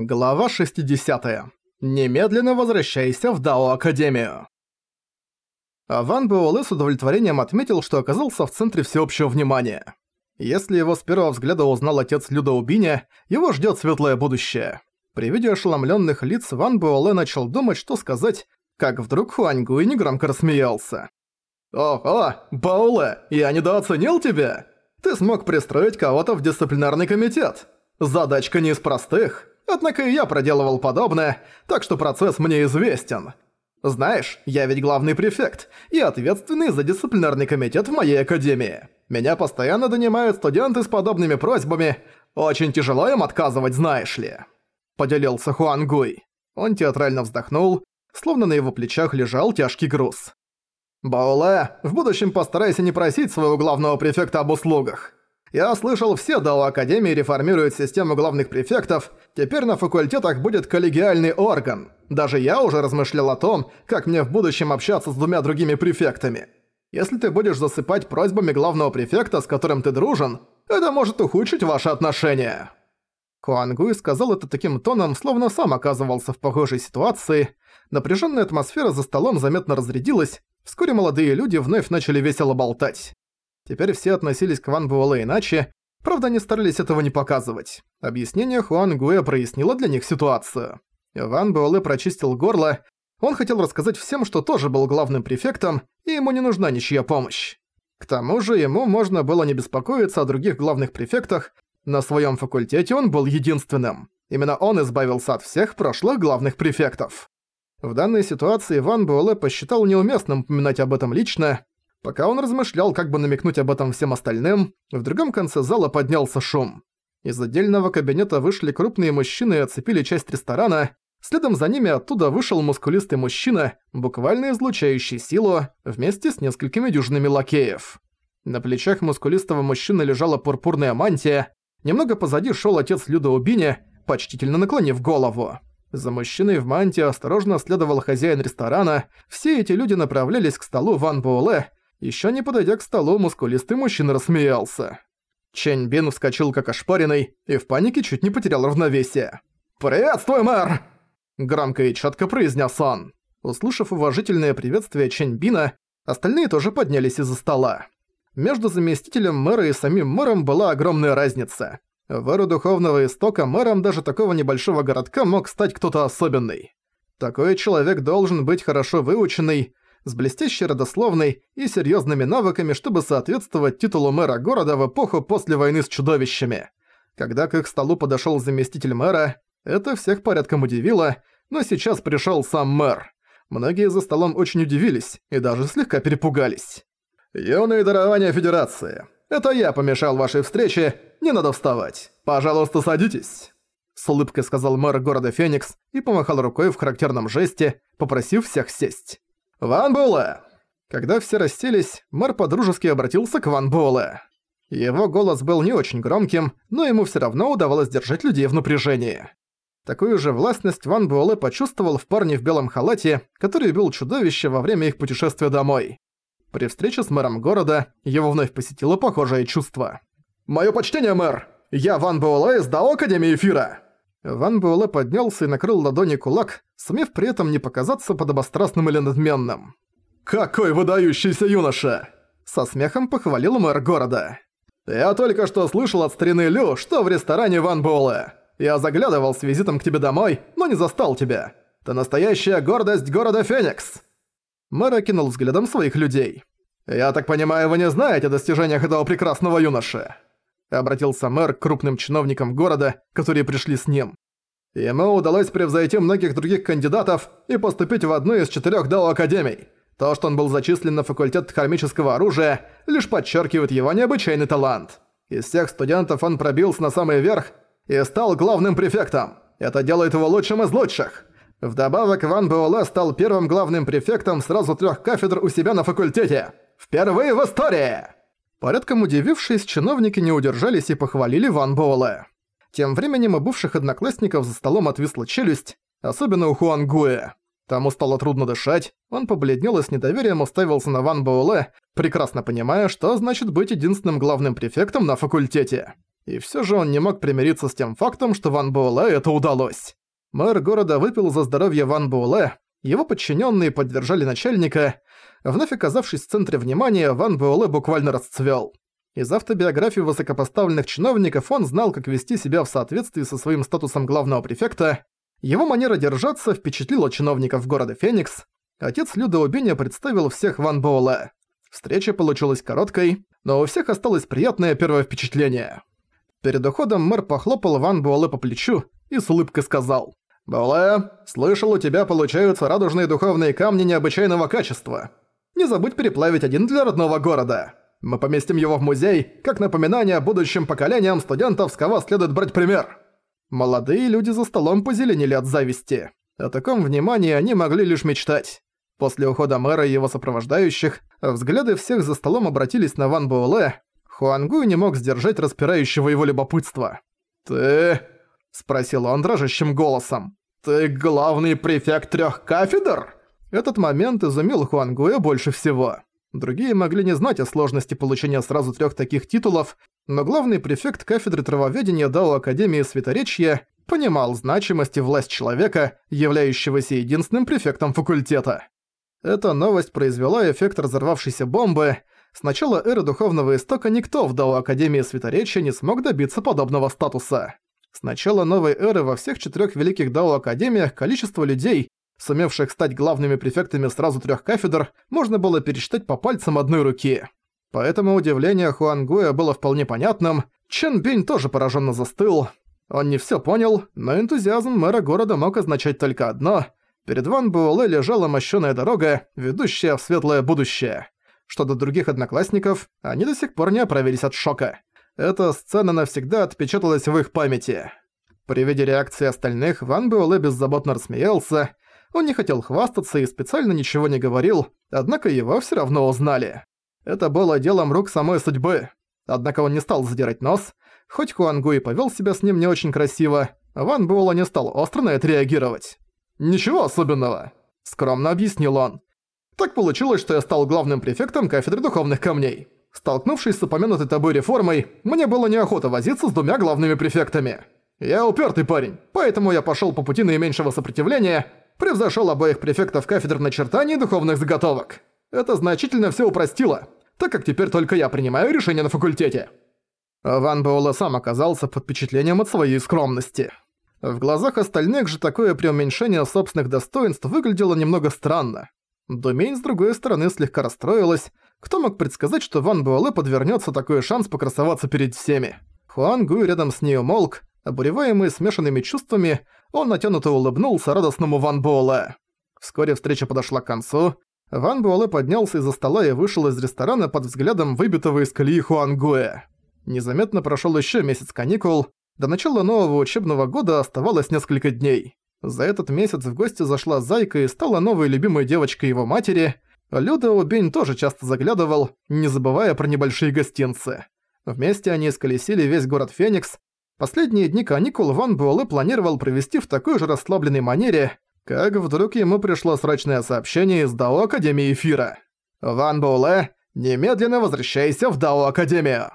Глава 60. Немедленно возвращайся в Дао Академию. Аван Буэлэ с удовлетворением отметил, что оказался в центре всеобщего внимания. Если его с первого взгляда узнал отец Люда Убиня, его ждет светлое будущее. При виде ошеломленных лиц Ван Буэлэ начал думать, что сказать, как вдруг Хуаньгуй негромко рассмеялся. «Ого, Буэлэ, я недооценил тебя! Ты смог пристроить кого-то в дисциплинарный комитет! Задачка не из простых!» Однако и я проделывал подобное, так что процесс мне известен. Знаешь, я ведь главный префект и ответственный за дисциплинарный комитет в моей академии. Меня постоянно донимают студенты с подобными просьбами. Очень тяжело им отказывать, знаешь ли. Поделился Хуан Гуй. Он театрально вздохнул, словно на его плечах лежал тяжкий груз. «Бауле, в будущем постарайся не просить своего главного префекта об услугах. Я слышал, все до Академии реформируют систему главных префектов, теперь на факультетах будет коллегиальный орган. Даже я уже размышлял о том, как мне в будущем общаться с двумя другими префектами. Если ты будешь засыпать просьбами главного префекта, с которым ты дружен, это может ухудшить ваши отношения». Хуангуй сказал это таким тоном, словно сам оказывался в похожей ситуации. Напряженная атмосфера за столом заметно разрядилась, вскоре молодые люди вновь начали весело болтать. Теперь все относились к Ван Буэлэ иначе, правда они старались этого не показывать. Объяснение Хуан Гуэ прояснило для них ситуацию. Ван Буэлэ прочистил горло, он хотел рассказать всем, что тоже был главным префектом, и ему не нужна ничья помощь. К тому же ему можно было не беспокоиться о других главных префектах, на своем факультете он был единственным. Именно он избавился от всех прошлых главных префектов. В данной ситуации Ван Буэлэ посчитал неуместным упоминать об этом лично, Пока он размышлял, как бы намекнуть об этом всем остальным, в другом конце зала поднялся шум. Из отдельного кабинета вышли крупные мужчины и оцепили часть ресторана. Следом за ними оттуда вышел мускулистый мужчина, буквально излучающий силу, вместе с несколькими дюжинами лакеев. На плечах мускулистого мужчины лежала пурпурная мантия. Немного позади шел отец Люда Убини, почтительно наклонив голову. За мужчиной в мантии осторожно следовал хозяин ресторана. Все эти люди направлялись к столу Ван Буэлэ, еще не подойдя к столу, мускулистый мужчина рассмеялся. Чэнь Бин вскочил как ошпаренный и в панике чуть не потерял равновесие. «Приветствуй, мэр!» Громко и четко произнес он. Услышав уважительное приветствие Чэнь Бина, остальные тоже поднялись из-за стола. Между заместителем мэра и самим мэром была огромная разница. В эру духовного истока мэром даже такого небольшого городка мог стать кто-то особенный. Такой человек должен быть хорошо выученный, с блестящей родословной и серьезными навыками, чтобы соответствовать титулу мэра города в эпоху после войны с чудовищами. Когда к их столу подошел заместитель мэра, это всех порядком удивило, но сейчас пришел сам мэр. Многие за столом очень удивились и даже слегка перепугались. «Юные дарования Федерации, это я помешал вашей встрече, не надо вставать. Пожалуйста, садитесь». С улыбкой сказал мэр города Феникс и помахал рукой в характерном жесте, попросив всех сесть. «Ван Буэлэ!» Когда все расселись, мэр подружески обратился к Ван Буэлэ. Его голос был не очень громким, но ему все равно удавалось держать людей в напряжении. Такую же властность Ван Буэлэ почувствовал в парне в белом халате, который убил чудовище во время их путешествия домой. При встрече с мэром города его вновь посетило похожее чувство. «Моё почтение, мэр! Я Ван Буэлэ из Дао Академии Эфира!» Ван Буэлэ поднялся и накрыл ладони кулак, сумев при этом не показаться подобострастным или надменным. «Какой выдающийся юноша!» Со смехом похвалил мэр города. «Я только что слышал от старины Лю, что в ресторане Ван Буэлэ. Я заглядывал с визитом к тебе домой, но не застал тебя. Ты настоящая гордость города Феникс!» Мэр окинул взглядом своих людей. «Я так понимаю, вы не знаете о достижениях этого прекрасного юноши?» — обратился мэр к крупным чиновникам города, которые пришли с ним. «Ему удалось превзойти многих других кандидатов и поступить в одну из четырех Дао-академий. То, что он был зачислен на факультет хромического оружия, лишь подчеркивает его необычайный талант. Из всех студентов он пробился на самый верх и стал главным префектом. Это делает его лучшим из лучших. Вдобавок, Ван Буэлэ стал первым главным префектом сразу трех кафедр у себя на факультете. Впервые в истории!» Порядком удивившись, чиновники не удержались и похвалили Ван Боула. Тем временем у бывших одноклассников за столом отвисла челюсть, особенно у Хуан Гуэ. Тому стало трудно дышать, он побледнел и с недоверием уставился на Ван Боуле, прекрасно понимая, что значит быть единственным главным префектом на факультете. И все же он не мог примириться с тем фактом, что Ван Буэлэ это удалось. Мэр города выпил за здоровье Ван Буэлэ, его подчиненные поддержали начальника, Вновь оказавшись в центре внимания, Ван Буэлэ буквально расцвел. Из автобиографии высокопоставленных чиновников он знал, как вести себя в соответствии со своим статусом главного префекта. Его манера держаться впечатлила чиновников города Феникс. Отец Люда Убиня представил всех Ван Буэлэ. Встреча получилась короткой, но у всех осталось приятное первое впечатление. Перед уходом мэр похлопал Ван Буэлэ по плечу и с улыбкой сказал. «Буэлэ, слышал, у тебя получаются радужные духовные камни необычайного качества. Не забудь переплавить один для родного города. Мы поместим его в музей, как напоминание будущим поколениям студентов, с кого следует брать пример. Молодые люди за столом позеленели от зависти. О таком внимании они могли лишь мечтать. После ухода мэра и его сопровождающих, взгляды всех за столом обратились на Ван Буэлэ. Хуангуй не мог сдержать распирающего его любопытства. «Ты...» — спросил он дрожащим голосом. «Ты главный префект трёх кафедр?» Этот момент изумил Хуан Гуэ больше всего. Другие могли не знать о сложности получения сразу трех таких титулов, но главный префект кафедры травоведения Дао Академии Светоречья понимал значимость и власть человека, являющегося единственным префектом факультета. Эта новость произвела эффект разорвавшейся бомбы. С начала эры Духовного Истока никто в Дао Академии Светоречия не смог добиться подобного статуса. С начала новой эры во всех четырех великих Дао Академиях количество людей, сумевших стать главными префектами сразу трех кафедр, можно было пересчитать по пальцам одной руки. Поэтому удивление Хуангуя было вполне понятным, Чен Бинь тоже пораженно застыл. Он не все понял, но энтузиазм мэра города мог означать только одно. Перед Ван Буэлэ лежала мощёная дорога, ведущая в светлое будущее. Что до других одноклассников, они до сих пор не оправились от шока. Эта сцена навсегда отпечаталась в их памяти. При виде реакции остальных, Ван Буэлэ беззаботно рассмеялся, он не хотел хвастаться и специально ничего не говорил, однако его все равно узнали. Это было делом рук самой судьбы. Однако он не стал задирать нос. Хоть Хуангу и повел себя с ним не очень красиво, Ван Буэлла не стал остро на это реагировать. «Ничего особенного», — скромно объяснил он. «Так получилось, что я стал главным префектом кафедры духовных камней. Столкнувшись с упомянутой тобой реформой, мне было неохота возиться с двумя главными префектами. Я упертый парень, поэтому я пошел по пути наименьшего сопротивления, превзошел обоих префектов кафедр начертаний духовных заготовок. Это значительно все упростило, так как теперь только я принимаю решения на факультете». Ван Боула сам оказался под впечатлением от своей скромности. В глазах остальных же такое преуменьшение собственных достоинств выглядело немного странно. Думень, с другой стороны, слегка расстроилась. Кто мог предсказать, что Ван Буэлэ подвернется такой шанс покрасоваться перед всеми? Хуан Гуй рядом с ней умолк, обуреваемый смешанными чувствами, он натянуто улыбнулся радостному Ван Буэлэ. Вскоре встреча подошла к концу. Ван Буэлэ поднялся из-за стола и вышел из ресторана под взглядом выбитого из колеи Хуангуэ. Незаметно прошел еще месяц каникул. До начала нового учебного года оставалось несколько дней. За этот месяц в гости зашла Зайка и стала новой любимой девочкой его матери. Люда Убень тоже часто заглядывал, не забывая про небольшие гостинцы. Вместе они исколесили весь город Феникс, Последние дни каникул Ван Буэлэ планировал провести в такой же расслабленной манере, как вдруг ему пришло срочное сообщение из Дао Академии Эфира. «Ван Буэлэ, немедленно возвращайся в Дао Академию!»